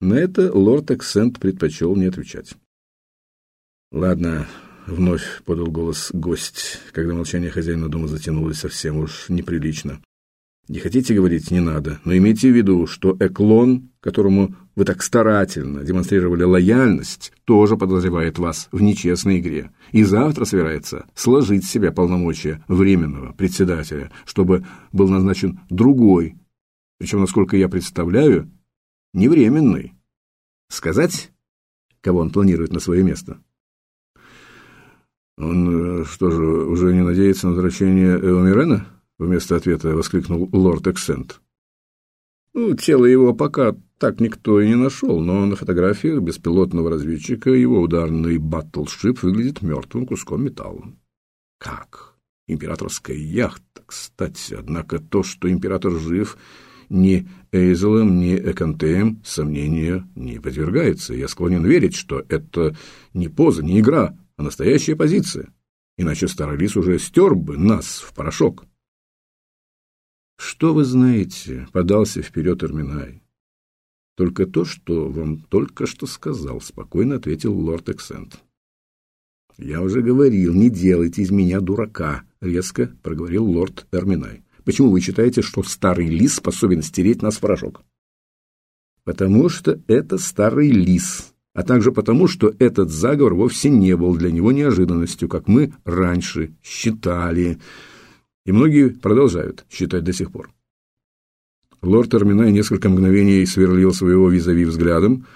На это лорд Эксент предпочел не отвечать. «Ладно», — вновь подал голос гость, когда молчание хозяина дома затянулось совсем уж неприлично. «Не хотите говорить, не надо, но имейте в виду, что Эклон, которому вы так старательно демонстрировали лояльность, тоже подозревает вас в нечестной игре и завтра собирается сложить с себя полномочия временного председателя, чтобы был назначен другой, причем, насколько я представляю, не временный. Сказать, кого он планирует на свое место?» «Он э, что же, уже не надеется на возвращение Эомирена?» Вместо ответа воскликнул лорд Эксент. Ну, тело его пока так никто и не нашел, но на фотографиях беспилотного разведчика его ударный баттлшип выглядит мертвым куском металла. Как? Императорская яхта, кстати. Однако то, что император жив, ни Эйзелом, ни Экантеем сомнения не подвергается. Я склонен верить, что это не поза, не игра, а настоящая позиция. Иначе старый лис уже стер бы нас в порошок. «Что вы знаете?» — подался вперед Эрминай. «Только то, что вам только что сказал», — спокойно ответил лорд Эксент. «Я уже говорил, не делайте из меня дурака», — резко проговорил лорд Эрминай. «Почему вы считаете, что старый лис способен стереть нас в порошок?» «Потому что это старый лис», а также потому, что этот заговор вовсе не был для него неожиданностью, как мы раньше считали. И многие продолжают считать до сих пор. Лорд Арминай несколько мгновений сверлил своего визави взглядом,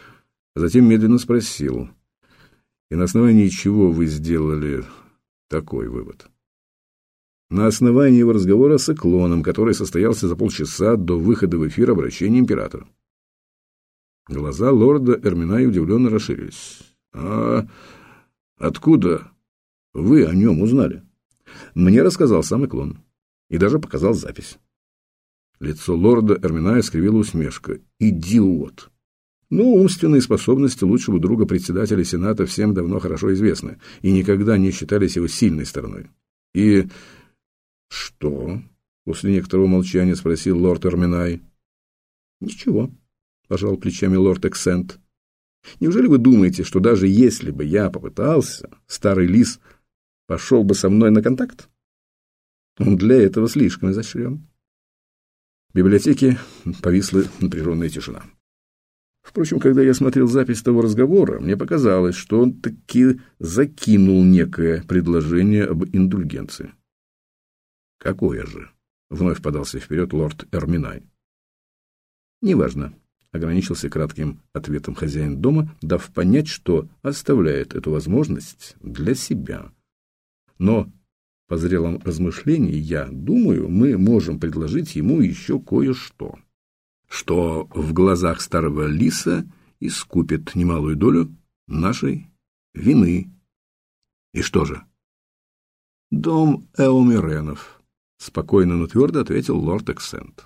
а затем медленно спросил, «И на основании чего вы сделали такой вывод?» На основании его разговора с Эклоном, который состоялся за полчаса до выхода в эфир обращения императора. Глаза лорда Эрминай удивленно расширились. «А откуда вы о нем узнали?» Мне рассказал самый клон и даже показал запись. Лицо лорда Эрминая скривила усмешка. «Идиот!» Ну, умственные способности лучшего друга председателя Сената всем давно хорошо известны и никогда не считались его сильной стороной. И что? После некоторого молчания спросил лорд Эрминай. Ничего, пожал плечами лорд Эксент. Неужели вы думаете, что даже если бы я попытался, старый лис пошел бы со мной на контакт? Он для этого слишком изощрен. В библиотеке повисла напряженная тишина. Впрочем, когда я смотрел запись того разговора, мне показалось, что он таки закинул некое предложение об индульгенции. «Какое же?» — вновь подался вперед лорд Эрминай. «Неважно», — ограничился кратким ответом хозяин дома, дав понять, что оставляет эту возможность для себя. Но по зрелом размышлении, я думаю, мы можем предложить ему еще кое-что, что в глазах старого лиса искупит немалую долю нашей вины. И что же? Дом Эомиренов, спокойно, но твердо ответил лорд Эксент.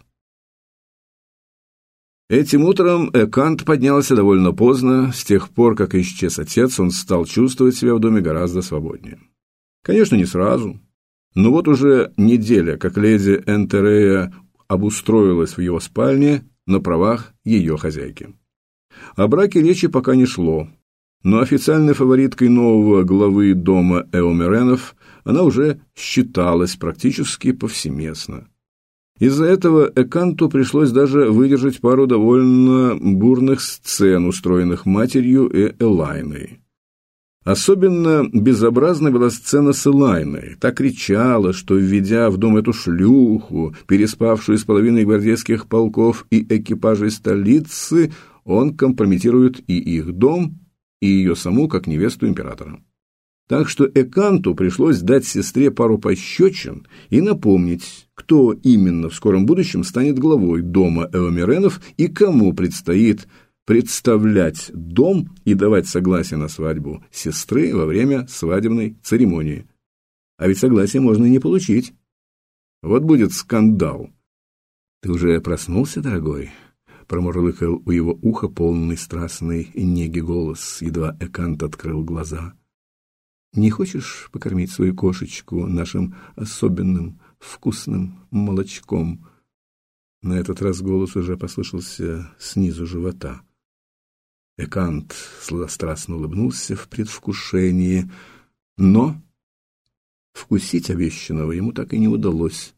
Этим утром Экант поднялся довольно поздно. С тех пор, как исчез отец, он стал чувствовать себя в доме гораздо свободнее. Конечно, не сразу. Но вот уже неделя, как леди Энтерея обустроилась в его спальне на правах ее хозяйки. О браке речи пока не шло, но официальной фавориткой нового главы дома Эомеренов она уже считалась практически повсеместно. Из-за этого Эканту пришлось даже выдержать пару довольно бурных сцен, устроенных матерью и Элайной. Особенно безобразна была сцена с Элайной. Так кричала, что, введя в дом эту шлюху, переспавшую с половиной гвардейских полков и экипажей столицы, он компрометирует и их дом, и ее саму, как невесту императора. Так что Эканту пришлось дать сестре пару пощечин и напомнить, кто именно в скором будущем станет главой дома Эомиренов и кому предстоит представлять дом и давать согласие на свадьбу сестры во время свадебной церемонии. А ведь согласие можно и не получить. Вот будет скандал. Ты уже проснулся, дорогой? Промурлыкал у его уха полный страстный неги голос, едва Экант открыл глаза. Не хочешь покормить свою кошечку нашим особенным вкусным молочком? На этот раз голос уже послышался снизу живота. Экант сладострастно улыбнулся в предвкушении, но вкусить обещанного ему так и не удалось,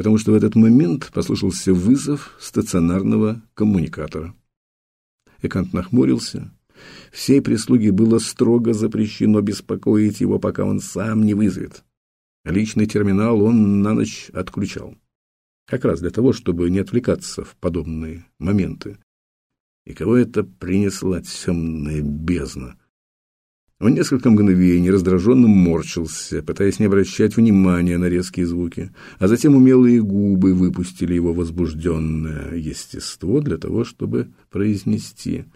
потому что в этот момент послышался вызов стационарного коммуникатора. Экант нахмурился. Всей прислуге было строго запрещено беспокоить его, пока он сам не вызовет. Личный терминал он на ночь отключал. Как раз для того, чтобы не отвлекаться в подобные моменты. И кого это принесла темная бездна? Он несколько мгновений раздраженно морщился, пытаясь не обращать внимания на резкие звуки, а затем умелые губы выпустили его возбужденное естество для того, чтобы произнести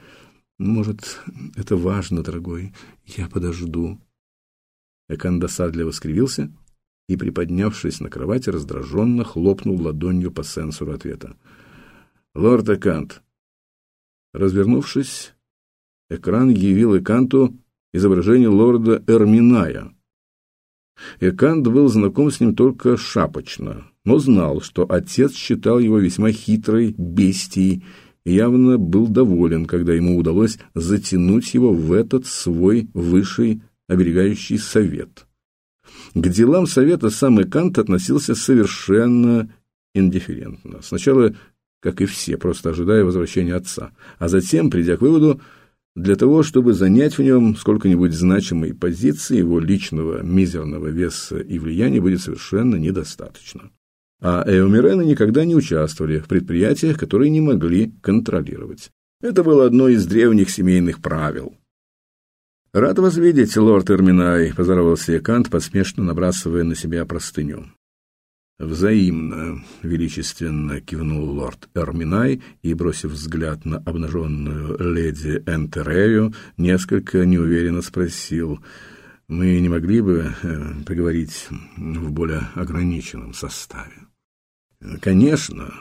«Может, это важно, дорогой, я подожду». Экан досадливо скривился и, приподнявшись на кровати, раздраженно хлопнул ладонью по сенсору ответа. «Лорд Экант». Развернувшись, экран явил Эканту изображение лорда Эрминая. Экант был знаком с ним только шапочно, но знал, что отец считал его весьма хитрой бестией и явно был доволен, когда ему удалось затянуть его в этот свой высший оберегающий совет. К делам совета сам Экант относился совершенно индифферентно. Сначала, как и все, просто ожидая возвращения отца, а затем, придя к выводу, для того, чтобы занять в нем сколько-нибудь значимой позиции, его личного мизерного веса и влияния будет совершенно недостаточно. А эомирены никогда не участвовали в предприятиях, которые не могли контролировать. Это было одно из древних семейных правил. «Рад вас видеть, лорд Эрминай», — поздоровался Экант, посмешно набрасывая на себя простыню. «Взаимно», — величественно кивнул лорд Эрминай и, бросив взгляд на обнаженную леди Энтерею, несколько неуверенно спросил, «Мы не могли бы э, поговорить в более ограниченном составе?» «Конечно»,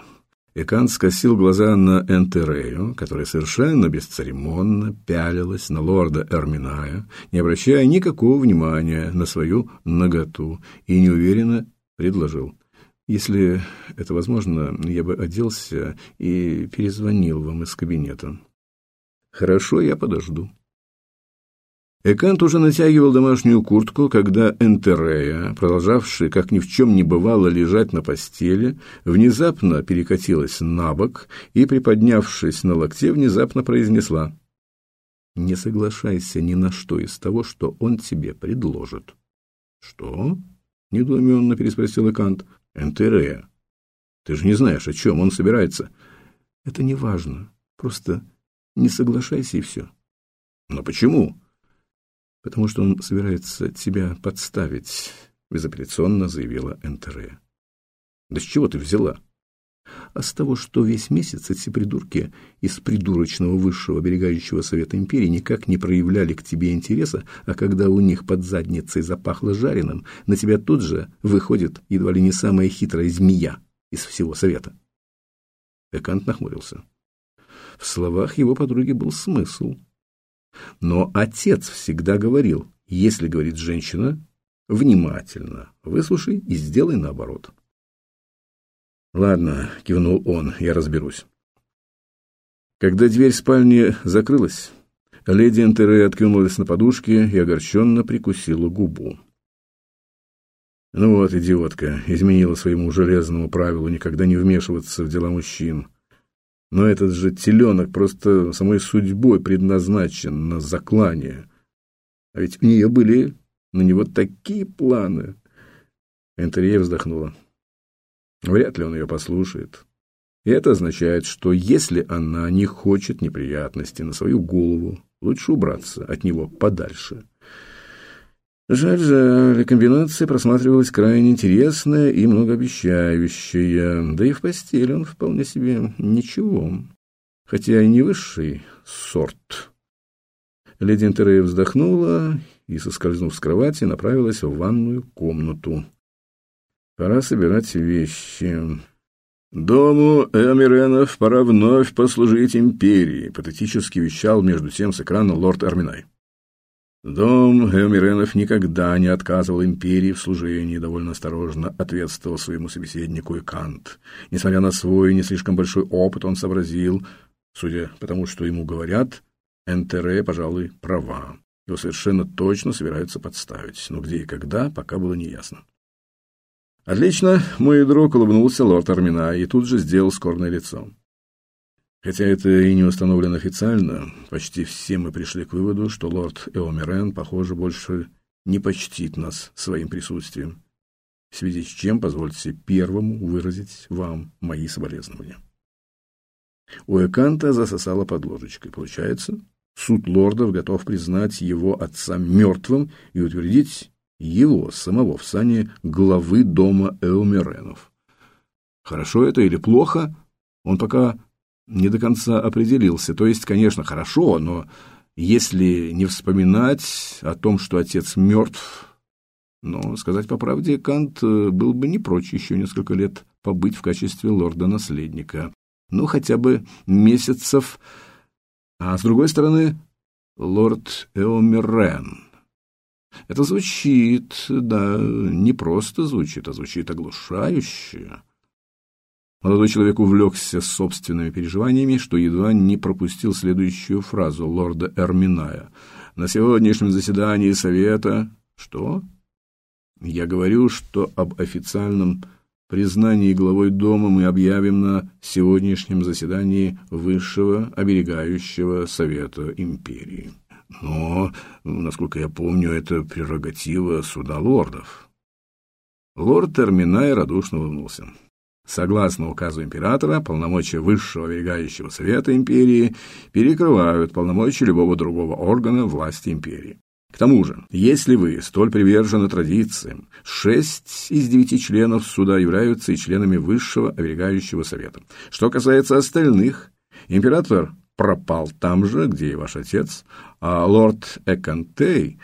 Экан скосил глаза на Энтерею, которая совершенно бесцеремонно пялилась на лорда Эрминая, не обращая никакого внимания на свою наготу, и неуверенно предложил. Если это возможно, я бы оделся и перезвонил вам из кабинета. Хорошо, я подожду. Экант уже натягивал домашнюю куртку, когда Энтерея, продолжавшая, как ни в чем не бывало, лежать на постели, внезапно перекатилась на бок и, приподнявшись на локте, внезапно произнесла «Не соглашайся ни на что из того, что он тебе предложит». «Что?» — недоуменно переспросил Экант. Энтерея. Ты же не знаешь, о чем он собирается. Это не важно. Просто не соглашайся и все. Но почему? Потому что он собирается тебя подставить, безапелляционно заявила Энтерея. Да с чего ты взяла? А с того, что весь месяц эти придурки из придурочного высшего оберегающего совета империи никак не проявляли к тебе интереса, а когда у них под задницей запахло жареным, на тебя тут же выходит едва ли не самая хитрая змея из всего совета. Экант нахмурился. В словах его подруги был смысл. Но отец всегда говорил, если говорит женщина, внимательно выслушай и сделай наоборот. «Ладно», — кивнул он, — «я разберусь». Когда дверь спальни закрылась, леди Энтере откинулась на подушке и огорченно прикусила губу. Ну вот, идиотка, изменила своему железному правилу никогда не вмешиваться в дела мужчин. Но этот же теленок просто самой судьбой предназначен на заклание. А ведь у нее были на него такие планы. Энтерье вздохнула. Вряд ли он ее послушает. И это означает, что если она не хочет неприятностей на свою голову, лучше убраться от него подальше. Жаль, жаль, комбинация просматривалась крайне интересная и многообещающая, да и в постели он вполне себе ничего, хотя и не высший сорт. Леди Интерея вздохнула и, соскользнув с кровати, направилась в ванную комнату. Пора собирать вещи. Дому Эмиренов пора вновь послужить империи, патетически вещал между тем с экрана лорд Арминай. Дом Эмиренов никогда не отказывал империи в служении, довольно осторожно ответствовал своему собеседнику и Кант. Несмотря на свой не слишком большой опыт, он сообразил, судя по тому, что ему говорят, НТР, пожалуй, права. Его совершенно точно собираются подставить. Но где и когда, пока было неясно. «Отлично!» — мой друг улыбнулся лорд Армина и тут же сделал скорбное лицо. Хотя это и не установлено официально, почти все мы пришли к выводу, что лорд Эомерен, похоже, больше не почтит нас своим присутствием, в связи с чем позвольте первому выразить вам мои соболезнования. У Эканта засосало под ложечкой. Получается, суд лордов готов признать его отца мертвым и утвердить его самого в сане главы дома Эумеренов. Хорошо это или плохо, он пока не до конца определился. То есть, конечно, хорошо, но если не вспоминать о том, что отец мертв, но, сказать по правде, Кант был бы не прочь еще несколько лет побыть в качестве лорда-наследника. Ну, хотя бы месяцев. А с другой стороны, лорд Эомерен. Это звучит, да, не просто звучит, а звучит оглушающе. Молодой человек увлекся собственными переживаниями, что едва не пропустил следующую фразу лорда Эрминая. «На сегодняшнем заседании совета...» «Что?» «Я говорю, что об официальном признании главой дома мы объявим на сегодняшнем заседании Высшего оберегающего совета империи». Но, насколько я помню, это прерогатива суда лордов. Лорд Терминай радушно улыбнулся. Согласно указу императора, полномочия Высшего оберегающего совета империи перекрывают полномочия любого другого органа власти империи. К тому же, если вы столь привержены традициям, шесть из девяти членов суда являются и членами Высшего оберегающего совета. Что касается остальных, император пропал там же, где и ваш отец, а лорд Экантей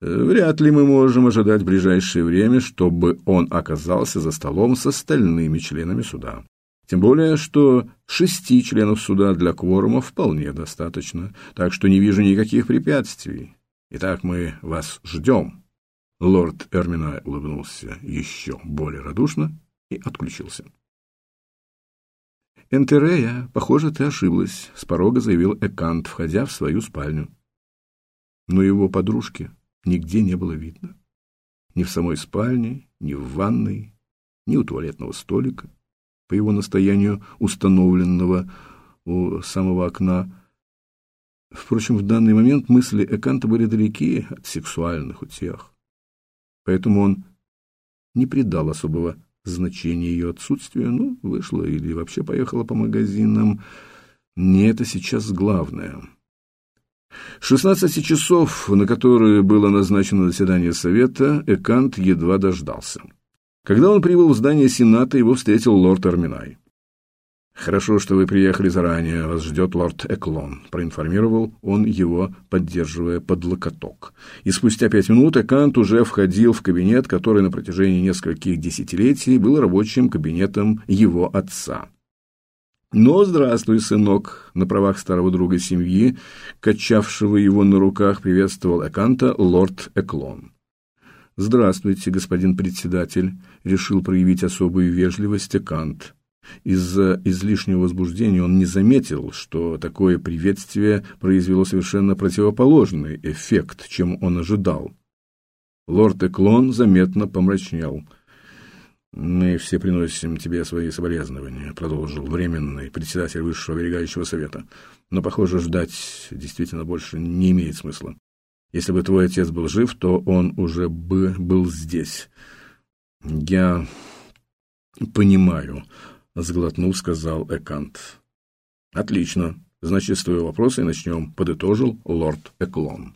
э, вряд ли мы можем ожидать в ближайшее время, чтобы он оказался за столом с остальными членами суда. Тем более, что шести членов суда для кворума вполне достаточно, так что не вижу никаких препятствий. Итак, мы вас ждем. Лорд Эрминай улыбнулся еще более радушно и отключился. «Энтерея, похоже, ты ошиблась», — с порога заявил Экант, входя в свою спальню. Но его подружки нигде не было видно. Ни в самой спальне, ни в ванной, ни у туалетного столика, по его настоянию установленного у самого окна. Впрочем, в данный момент мысли Эканта были далеки от сексуальных утех. Поэтому он не придал особого значение ее отсутствия, ну, вышла или вообще поехала по магазинам. Не это сейчас главное. 16 часов, на которые было назначено заседание Совета, Экант едва дождался. Когда он прибыл в здание Сената, его встретил лорд Арминай. «Хорошо, что вы приехали заранее. Вас ждет лорд Эклон», — проинформировал он его, поддерживая под локоток. И спустя пять минут Экант уже входил в кабинет, который на протяжении нескольких десятилетий был рабочим кабинетом его отца. «Но здравствуй, сынок!» — на правах старого друга семьи, качавшего его на руках, приветствовал Эканта лорд Эклон. «Здравствуйте, господин председатель», — решил проявить особую вежливость Экант. Из-за излишнего возбуждения он не заметил, что такое приветствие произвело совершенно противоположный эффект, чем он ожидал. Лорд Эклон заметно помрачнел. «Мы все приносим тебе свои соболезнования», — продолжил временный председатель Высшего оберегающего совета. «Но, похоже, ждать действительно больше не имеет смысла. Если бы твой отец был жив, то он уже бы был здесь. Я понимаю, сглотнув, сказал Экант. Отлично. Значит, с твоего вопроса и начнем, подытожил лорд Эклон.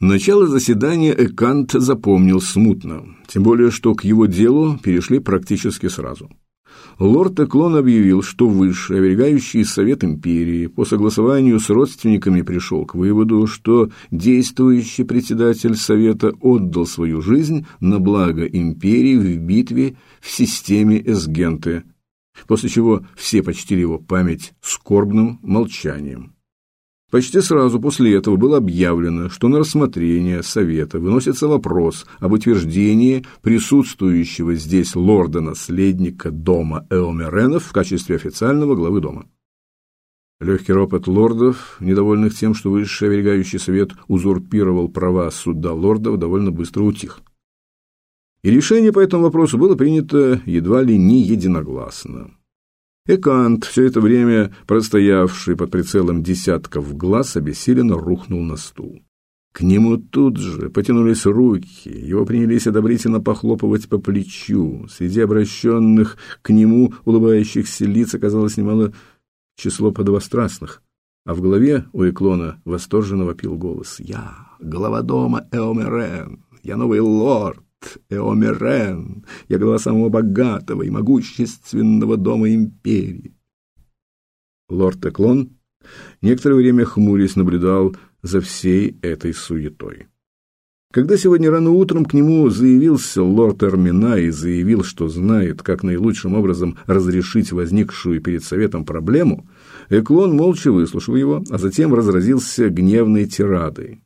Начало заседания Экант запомнил смутно, тем более, что к его делу перешли практически сразу. Лорд Эклон объявил, что Высший оберегающий совет империи по согласованию с родственниками пришел к выводу, что действующий председатель совета отдал свою жизнь на благо империи в битве в системе Эсгенты после чего все почтили его память скорбным молчанием. Почти сразу после этого было объявлено, что на рассмотрение Совета выносится вопрос об утверждении присутствующего здесь лорда-наследника дома Эомеренов в качестве официального главы дома. Легкий ропот лордов, недовольных тем, что высший оберегающий совет узурпировал права суда лордов, довольно быстро утих. И решение по этому вопросу было принято едва ли не единогласно. Экант, все это время простоявший под прицелом десятков глаз, обессиленно рухнул на стул. К нему тут же потянулись руки, его принялись одобрительно похлопывать по плечу. Среди обращенных к нему улыбающихся лиц оказалось немало число подвострастных, а в голове у Эклона восторженно вопил голос «Я, глава дома Эомерен, я новый лорд, Эомерен, я глава самого богатого и могущественного дома империи». Лорд Эклон некоторое время хмурясь наблюдал за всей этой суетой. Когда сегодня рано утром к нему заявился лорд Эрмина и заявил, что знает, как наилучшим образом разрешить возникшую перед советом проблему, Эклон молча выслушал его, а затем разразился гневной тирадой.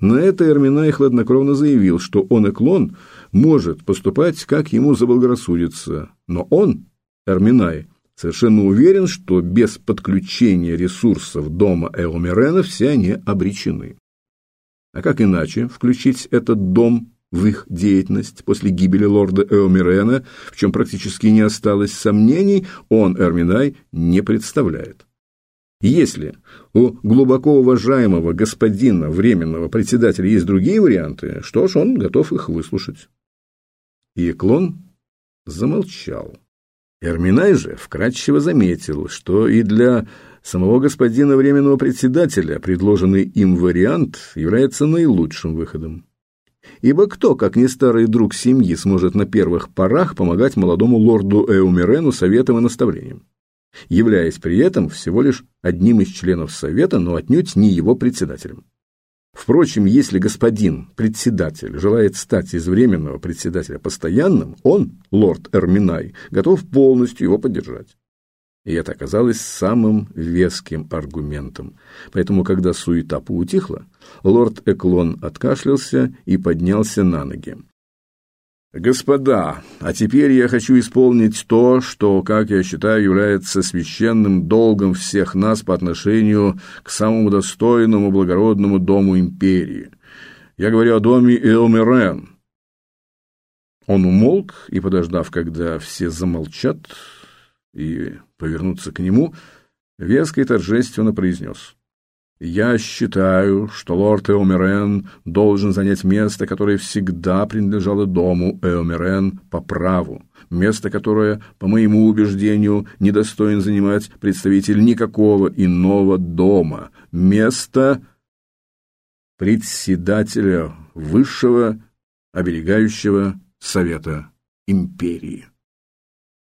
На это Эрминай хладнокровно заявил, что он, Эклон, может поступать, как ему заблагорассудится, но он, Эрминай, совершенно уверен, что без подключения ресурсов дома Эомерена все они обречены. А как иначе включить этот дом в их деятельность после гибели лорда Эомерена, в чем практически не осталось сомнений, он, Эрминай, не представляет. Если у глубоко уважаемого господина временного председателя есть другие варианты, что ж, он готов их выслушать. И Клон замолчал. Эрминай же вкратчиво заметил, что и для самого господина временного председателя предложенный им вариант является наилучшим выходом. Ибо кто, как не старый друг семьи, сможет на первых порах помогать молодому лорду Эумерену советом и наставлением, являясь при этом всего лишь одним из членов совета, но отнюдь не его председателем. Впрочем, если господин председатель желает стать из временного председателя постоянным, он, лорд Эрминай, готов полностью его поддержать. И это оказалось самым веским аргументом. Поэтому, когда суета поутихла, лорд Эклон откашлялся и поднялся на ноги. Господа, а теперь я хочу исполнить то, что, как я считаю, является священным долгом всех нас по отношению к самому достойному благородному дому империи. Я говорю о доме Элмерен. Он умолк и, подождав, когда все замолчат и повернутся к нему, веско и торжественно произнес — я считаю, что лорд Эомерен должен занять место, которое всегда принадлежало дому Эомерен по праву, место, которое, по моему убеждению, недостоин занимать представитель никакого иного дома, место председателя высшего оберегающего совета империи.